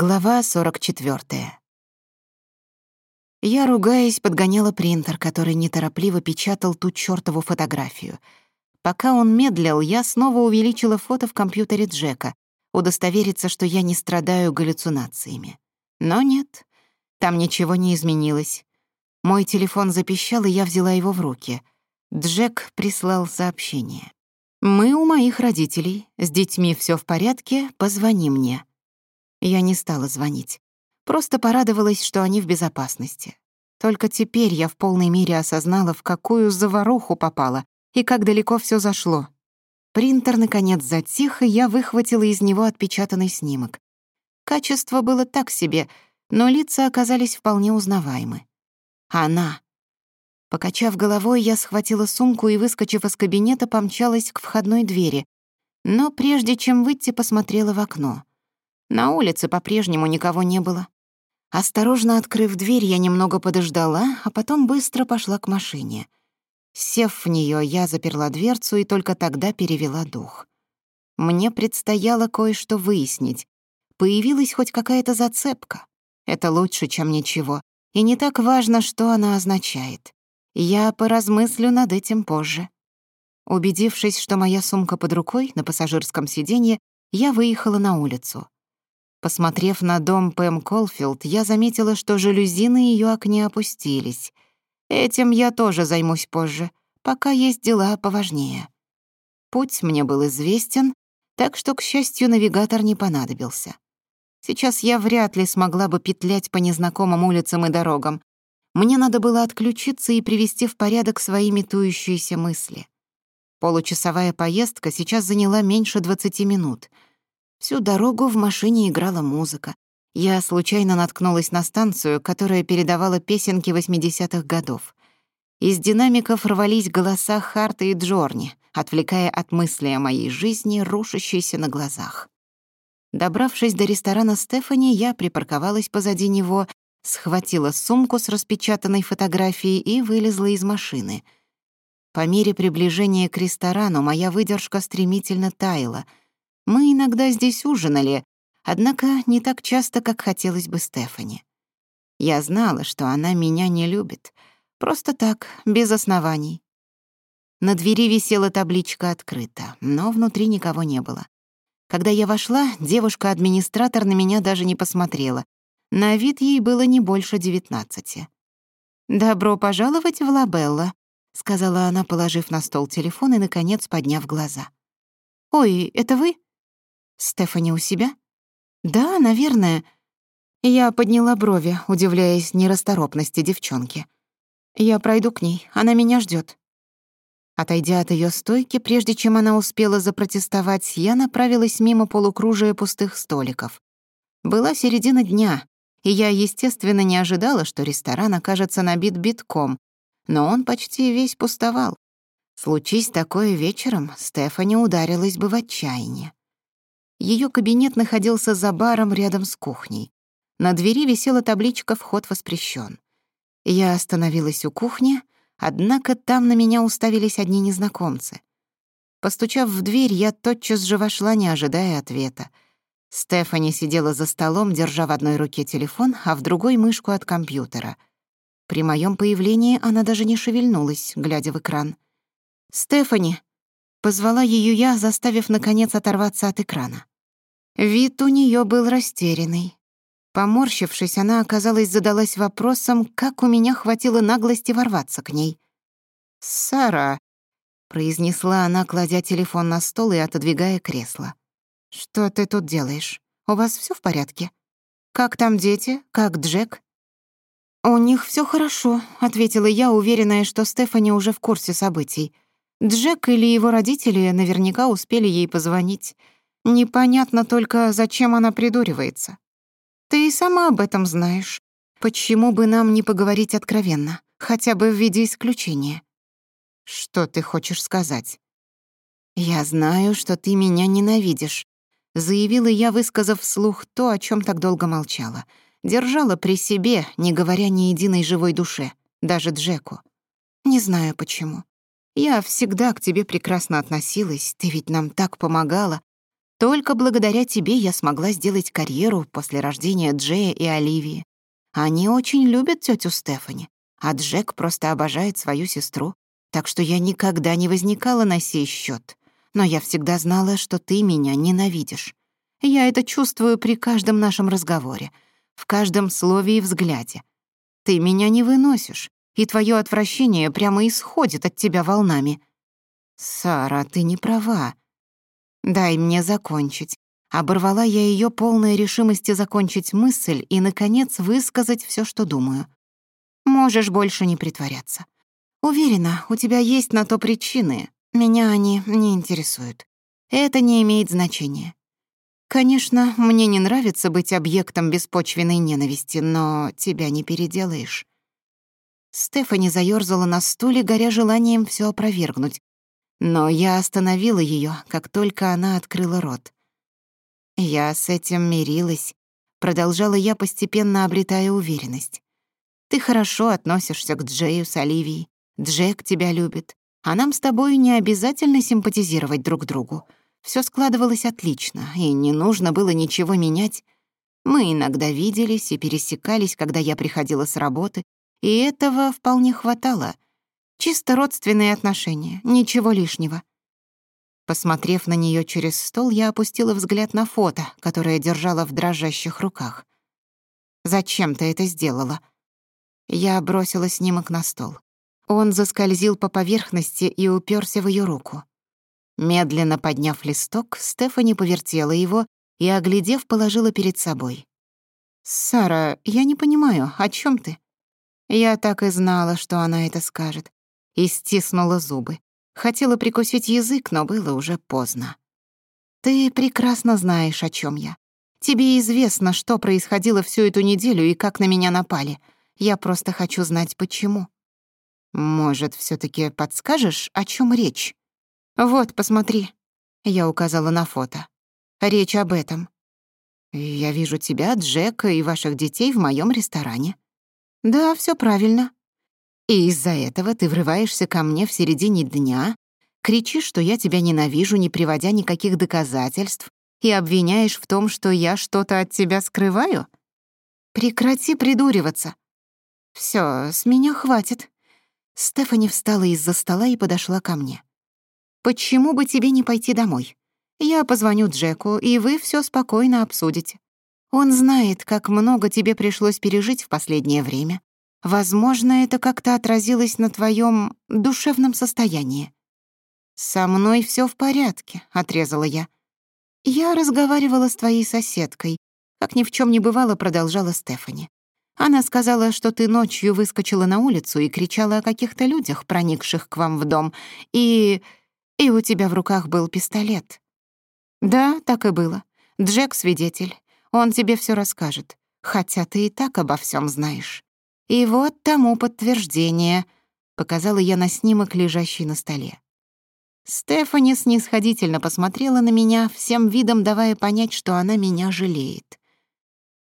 Глава 44. Я, ругаясь, подгоняла принтер, который неторопливо печатал ту чёртову фотографию. Пока он медлил, я снова увеличила фото в компьютере Джека, удостовериться, что я не страдаю галлюцинациями. Но нет, там ничего не изменилось. Мой телефон запищал, и я взяла его в руки. Джек прислал сообщение. «Мы у моих родителей. С детьми всё в порядке, позвони мне». Я не стала звонить. Просто порадовалась, что они в безопасности. Только теперь я в полной мере осознала, в какую заваруху попала и как далеко все зашло. Принтер, наконец, затих, и я выхватила из него отпечатанный снимок. Качество было так себе, но лица оказались вполне узнаваемы. Она. Покачав головой, я схватила сумку и, выскочив из кабинета, помчалась к входной двери. Но прежде чем выйти, посмотрела в окно. На улице по-прежнему никого не было. Осторожно открыв дверь, я немного подождала, а потом быстро пошла к машине. Сев в нее, я заперла дверцу и только тогда перевела дух. Мне предстояло кое-что выяснить. Появилась хоть какая-то зацепка. Это лучше, чем ничего. И не так важно, что она означает. Я поразмыслю над этим позже. Убедившись, что моя сумка под рукой на пассажирском сиденье, я выехала на улицу. Посмотрев на дом Пэм Колфилд, я заметила, что жалюзины ее окне опустились. Этим я тоже займусь позже, пока есть дела поважнее. Путь мне был известен, так что, к счастью, навигатор не понадобился. Сейчас я вряд ли смогла бы петлять по незнакомым улицам и дорогам. Мне надо было отключиться и привести в порядок свои метующиеся мысли. Получасовая поездка сейчас заняла меньше 20 минут — Всю дорогу в машине играла музыка. Я случайно наткнулась на станцию, которая передавала песенки 80-х годов. Из динамиков рвались голоса Харта и Джорни, отвлекая от мысли о моей жизни, рушащейся на глазах. Добравшись до ресторана Стефани, я припарковалась позади него, схватила сумку с распечатанной фотографией и вылезла из машины. По мере приближения к ресторану моя выдержка стремительно таяла — Мы иногда здесь ужинали, однако не так часто, как хотелось бы Стефани. Я знала, что она меня не любит. Просто так, без оснований. На двери висела табличка «Открыто», но внутри никого не было. Когда я вошла, девушка-администратор на меня даже не посмотрела. На вид ей было не больше девятнадцати. «Добро пожаловать в Лабелла», — сказала она, положив на стол телефон и, наконец, подняв глаза. «Ой, это вы?» Стефани у себя? Да, наверное. Я подняла брови, удивляясь нерасторопности девчонки. Я пройду к ней, она меня ждет. Отойдя от ее стойки, прежде чем она успела запротестовать, я направилась мимо полукружия пустых столиков. Была середина дня, и я, естественно, не ожидала, что ресторан окажется набит битком, но он почти весь пустовал. Случись такое вечером, Стефани ударилась бы в отчаяние. Ее кабинет находился за баром рядом с кухней. На двери висела табличка «Вход воспрещен». Я остановилась у кухни, однако там на меня уставились одни незнакомцы. Постучав в дверь, я тотчас же вошла, не ожидая ответа. Стефани сидела за столом, держа в одной руке телефон, а в другой — мышку от компьютера. При моем появлении она даже не шевельнулась, глядя в экран. «Стефани!» позвала ее я, заставив, наконец, оторваться от экрана. Вид у нее был растерянный. Поморщившись, она, оказалось, задалась вопросом, как у меня хватило наглости ворваться к ней. «Сара», — произнесла она, кладя телефон на стол и отодвигая кресло. «Что ты тут делаешь? У вас все в порядке? Как там дети? Как Джек?» «У них все хорошо», — ответила я, уверенная, что Стефани уже в курсе событий. Джек или его родители наверняка успели ей позвонить. Непонятно только, зачем она придуривается. Ты и сама об этом знаешь. Почему бы нам не поговорить откровенно, хотя бы в виде исключения? Что ты хочешь сказать? Я знаю, что ты меня ненавидишь, заявила я, высказав вслух то, о чем так долго молчала. Держала при себе, не говоря ни единой живой душе, даже Джеку. Не знаю почему. Я всегда к тебе прекрасно относилась, ты ведь нам так помогала, Только благодаря тебе я смогла сделать карьеру после рождения Джея и Оливии. Они очень любят тетю Стефани, а Джек просто обожает свою сестру, так что я никогда не возникала на сей счет. Но я всегда знала, что ты меня ненавидишь. Я это чувствую при каждом нашем и твое отвращение прямо исходит от тебя волнами. Сара, ты не права. Дай мне закончить. Оборвала я ее полной решимости закончить мысль и, наконец, высказать все, что думаю. Можешь больше не притворяться. Уверена, у тебя есть на то причины. Меня они не интересуют. Это не имеет значения. Конечно, мне не нравится быть объектом беспочвенной ненависти, но тебя не переделаешь. Стефани заёрзала на стуле, горя желанием всё опровергнуть. Но я остановила её, как только она открыла рот. «Я с этим мирилась», — продолжала я, постепенно обретая уверенность. «Ты хорошо относишься к Джею с Оливией. Джек тебя любит. А нам с тобой не обязательно симпатизировать друг другу. Всё складывалось отлично, и не нужно было ничего менять. Мы иногда виделись и пересекались, когда я приходила с работы, и этого вполне хватало. Чисто родственные отношения, ничего лишнего. Посмотрев на нее через стол, я опустила взгляд на фото, которое держала в дрожащих руках. «Зачем ты это сделала?» Я бросила снимок на стол. Он заскользил по поверхности и уперся в ее руку. Медленно подняв листок, Стефани повертела его и, оглядев, положила перед собой. «Сара, я не понимаю, о чем ты?» Я так и знала, что она это скажет, и стиснула зубы. Хотела прикусить язык, но было уже поздно. «Ты прекрасно знаешь, о чем я. Тебе известно, что происходило всю эту неделю и как на меня напали. Я просто хочу знать, почему». Может, все таки подскажешь, о чем речь? Вот, посмотри. Я указала на фото. Речь об этом. Я вижу тебя, Джека Да, все правильно. И из-за этого ты врываешься ко мне в середине дня, кричишь, что я тебя ненавижу, не приводя никаких доказательств, и обвиняешь в том, что я что-то от тебя скрываю? Прекрати придуриваться. Все, с меня хватит. Стефани встала из-за стола и подошла ко мне. «Почему бы тебе не пойти домой? Я позвоню Джеку, и вы все спокойно обсудите. Он знает, как много тебе пришлось пережить в последнее время. Возможно, это как-то отразилось на твоем душевном состоянии». «Со мной все в порядке», — отрезала я. «Я разговаривала с твоей соседкой», — как ни в чем не бывало, продолжала Стефани. «Она сказала, что ты ночью выскочила на улицу и кричала о каких-то людях, проникших к вам в дом, и... и у тебя в руках был пистолет». «Да, так и было. Джек — свидетель. Он тебе все расскажет, хотя ты и так обо всем знаешь. И вот тому подтверждение», — показала я на снимок, лежащий на столе. Стефани снисходительно посмотрела на меня, всем видом давая понять, что она меня жалеет.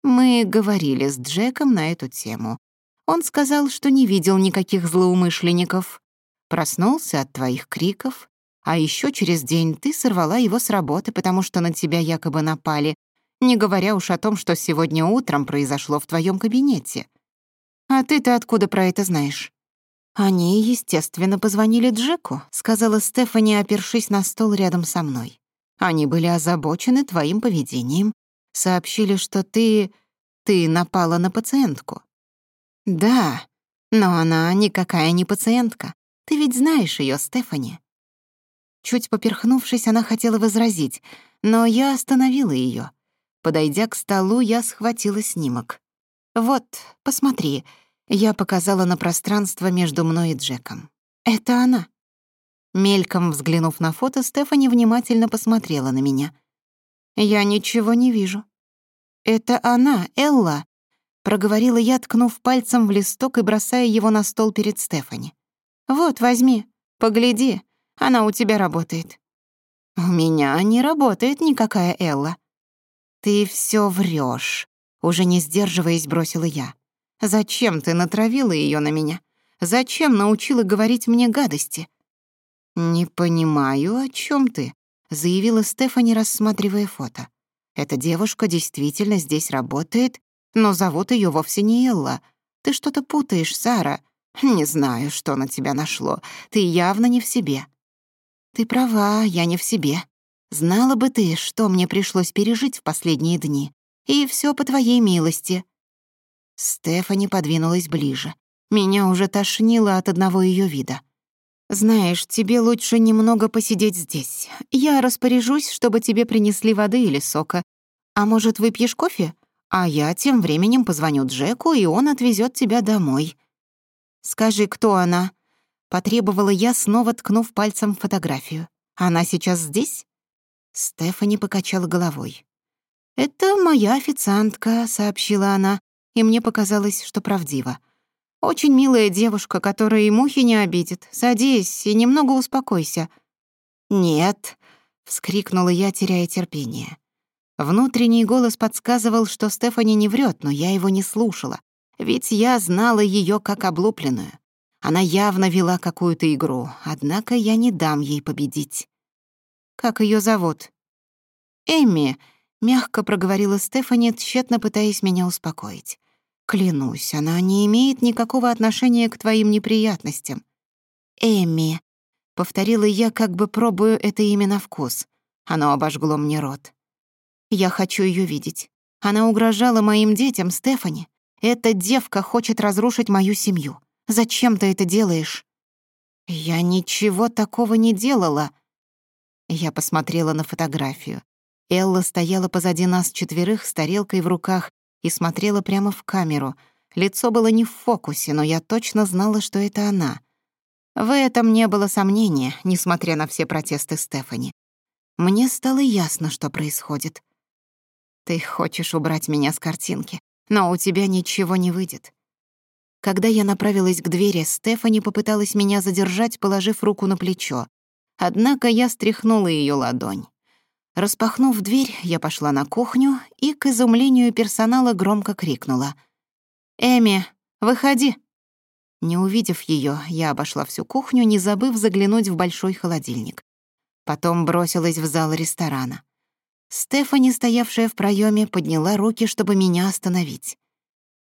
Мы говорили с Джеком на эту тему. Он сказал, что не видел никаких злоумышленников. Проснулся от твоих криков. А еще через день ты сорвала его с работы, потому что на тебя якобы напали, не говоря уж о том, что сегодня утром произошло в твоем кабинете. А ты-то откуда про это знаешь? Они, естественно, позвонили Джеку, сказала Стефани, опершись на стол рядом со мной. Они были озабочены твоим поведением, сообщили, что ты... ты напала на пациентку. Да, но она никакая не пациентка. Ты ведь знаешь ее, Стефани. Чуть поперхнувшись, она хотела возразить, но я остановила ее. Подойдя к столу, я схватила снимок. «Вот, посмотри», — я показала на пространство между мной и Джеком. «Это она». Мельком взглянув на фото, Стефани внимательно посмотрела на меня. «Я ничего не вижу». «Это она, Элла», — проговорила я, ткнув пальцем в листок и бросая его на стол перед Стефани. «Вот, возьми, погляди, она у тебя работает». «У меня не работает никакая Элла», «Ты всё врёшь», — уже не сдерживаясь бросила я. «Зачем ты натравила её на меня? Зачем научила говорить мне гадости?» «Не понимаю, о чём ты», — заявила Стефани, рассматривая фото. «Эта девушка действительно здесь работает, но зовут её вовсе не Элла. Ты что-то путаешь, Сара. Не знаю, что на тебя нашло. Ты явно не в себе». «Ты права, я не в себе», Знала бы ты, что мне пришлось пережить в последние дни. И все по твоей милости». Стефани подвинулась ближе. Меня уже тошнило от одного ее вида. «Знаешь, тебе лучше немного посидеть здесь. Я распоряжусь, чтобы тебе принесли воды или сока. А может, выпьешь кофе? А я тем временем позвоню Джеку, и он отвезет тебя домой». «Скажи, кто она?» — потребовала я, снова ткнув пальцем фотографию. «Она сейчас здесь?» Стефани покачала головой. «Это моя официантка», — сообщила она, и мне показалось, что правдиво. «Очень милая девушка, которая и мухи не обидит. Садись и немного успокойся». «Нет», — вскрикнула я, теряя терпение. Внутренний голос подсказывал, что Стефани не врет, но я его не слушала, ведь я знала ее как облупленную. Она явно вела какую-то игру, однако я не дам ей победить. Как ее зовут?» «Эмми», — мягко проговорила Стефани, тщетно пытаясь меня успокоить. «Клянусь, она не имеет никакого отношения к твоим неприятностям». «Эмми», — повторила я, как бы пробую это имя на вкус. Оно обожгло мне рот. «Я хочу ее видеть. Она угрожала моим детям, Стефани. Эта девка хочет разрушить мою семью. Зачем ты это делаешь?» «Я ничего такого не делала», я посмотрела на фотографию. Элла стояла позади нас четверых с тарелкой в руках и смотрела прямо в камеру. Лицо было не в фокусе, но я точно знала, что это она. В этом не было сомнения, несмотря на все протесты Стефани. Мне стало ясно, что происходит. «Ты хочешь убрать меня с картинки, но у тебя ничего не выйдет». Когда я направилась к двери, Стефани попыталась меня задержать, положив руку на плечо однако я стряхнула ее ладонь. Распахнув дверь, я пошла на кухню и, к изумлению персонала, громко крикнула. «Эми, выходи!» Не увидев ее, я обошла всю кухню, не забыв заглянуть в большой холодильник. Потом бросилась в зал ресторана. Стефани, стоявшая в проеме, подняла руки, чтобы меня остановить.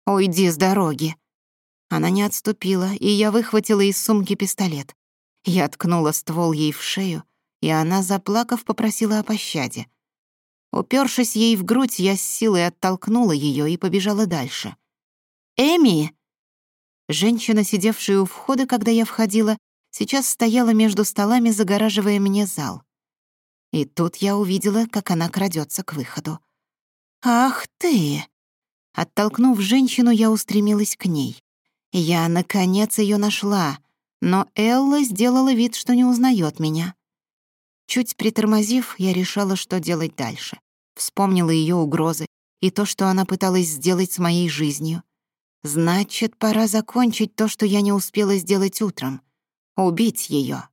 «Уйди с дороги!» Она не отступила, и я выхватила из сумки пистолет. Я ткнула ствол ей в шею, и она, заплакав, попросила о пощаде. Упершись ей в грудь, я с силой оттолкнула ее и побежала дальше. «Эми!» Женщина, сидевшая у входа, когда я входила, сейчас стояла между столами, загораживая мне зал. И тут я увидела, как она крадется к выходу. «Ах ты!» Оттолкнув женщину, я устремилась к ней. Я, наконец, ее нашла — но Элла сделала вид, что не узнает меня. Чуть притормозив, я решала, что делать дальше. Вспомнила ее угрозы и то, что она пыталась сделать с моей жизнью. Значит, пора закончить то, что я не успела сделать утром. Убить ее.